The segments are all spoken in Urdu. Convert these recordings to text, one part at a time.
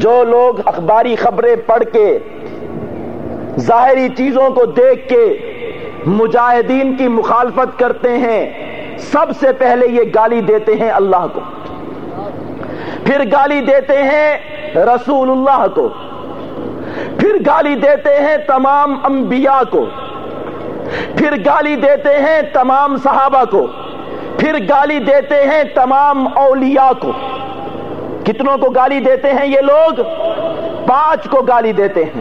جو لوگ اخباری خبریں پڑھ کے، ظاہری چیزوں کو دیکھ کے مجاہدین کی مخالفت کرتے ہیں، سب سے پہلے یہ گالی دیتے ہیں اللہ کو۔ پھر گالی دیتے ہیں رسول اللہ کو۔ پھر گالی دیتے ہیں تمام انبیاء کو۔ پھر گالی دیتے ہیں تمام صحابہ کو۔ پھر گالی دیتے ہیں تمام اولیاء کو۔ کتنوں کو گالی دیتے ہیں یہ لوگ پانچ کو گالی دیتے ہیں۔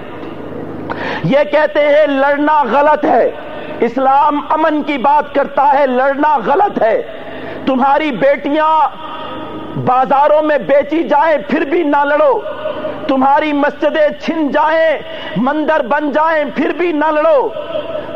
یہ کہتے ہیں لڑنا غلط ہے۔ اسلام امن کی بات کرتا ہے، لڑنا غلط ہے۔ تمہاری بیٹیاں بازاروں میں بیچی جائیں پھر بھی نہ لڑو۔ تمہاری مسجدیں چھن جائیں، مندر بن جائیں پھر بھی نہ لڑو۔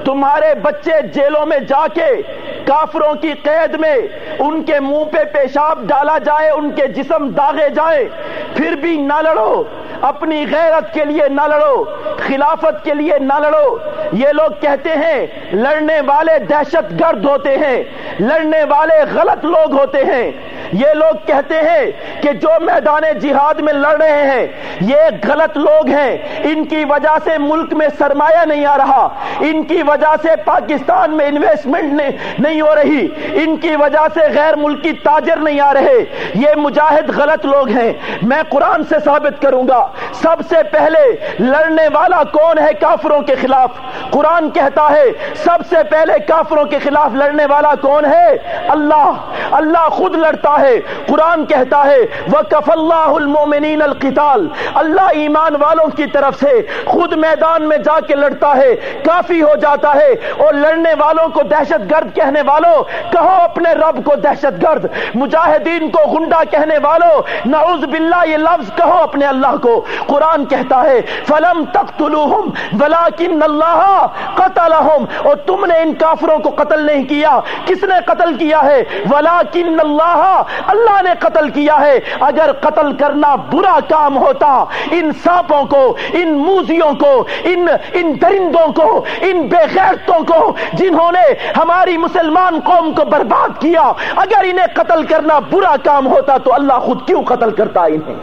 تمہارے بچے جیلوں میں جا کے کافروں کی قید میں ان کے منہ پہ پیشاب ڈالا جائے، ان کے جسم داغے جائے پھر بھی نہ لڑو۔ اپنی غیرت کے لیے نہ لڑو، خلافت کے لیے نہ لڑو۔ یہ لوگ کہتے ہیں، لڑنے والے دہشت گرد ہوتے ہیں، لڑنے والے غلط لوگ ہوتے ہیں۔ یہ لوگ کہتے ہیں کہ جو میدان جہاد میں لڑ رہے ہیں، یہ غلط لوگ ہیں۔ ان کی وجہ سے ملک میں سرمایہ نہیں آ رہا۔ ان کی وجہ سے پاکستان میں انویسٹمنٹ نہیں ہو رہی۔ ان کی وجہ سے غیر ملکی تاجر نہیں آ رہے۔ یہ مجاہد غلط لوگ ہیں۔ میں قرآن سے ثابت کروں گا۔ سب سے پہلے لڑنے والا کون ہے کافروں کے خلاف؟ قرآن کہتا ہے، سب سے پہلے کافروں کے خلاف لڑنے والا کون ہے؟ اللہ۔ اللہ خود لڑتا ہے۔ قرآن کہتا ہے وہ کف اللہ المومنین القتال۔ اللہ ایمان والوں کی طرف سے خود میدان میں جا کے لڑتا ہے، کافی ہو جاتا ہے۔ اور لڑنے والوں کو دہشت گرد کہنے والوں، کہو اپنے رب کو دہشت گرد۔ مجاہدین کو گنڈا کہنے والوں، نعوذ باللہ یہ لفظ کہو اپنے اللہ کو۔ قرآن کہتا ہے، فلم تقتلوہم ولیکن اللہ قتلہم اور تم نے ان کافروں کو قتل نہیں کیا۔ کس نے قتل کیا ہے؟ ولیکن اللہ اللہ نے قتل کیا ہے۔ اگر قتل کرنا برا کام ہوتا، ان سانپوں کو، ان موزیوں کو، ان ان درندوں کو، ان بے غیرتوں کو، جنہوں نے ہماری مسلمان قوم کو برباد کیا، اگر انہیں قتل کرنا برا کام ہوتا تو اللہ خود کیوں قتل کرتا انہیں؟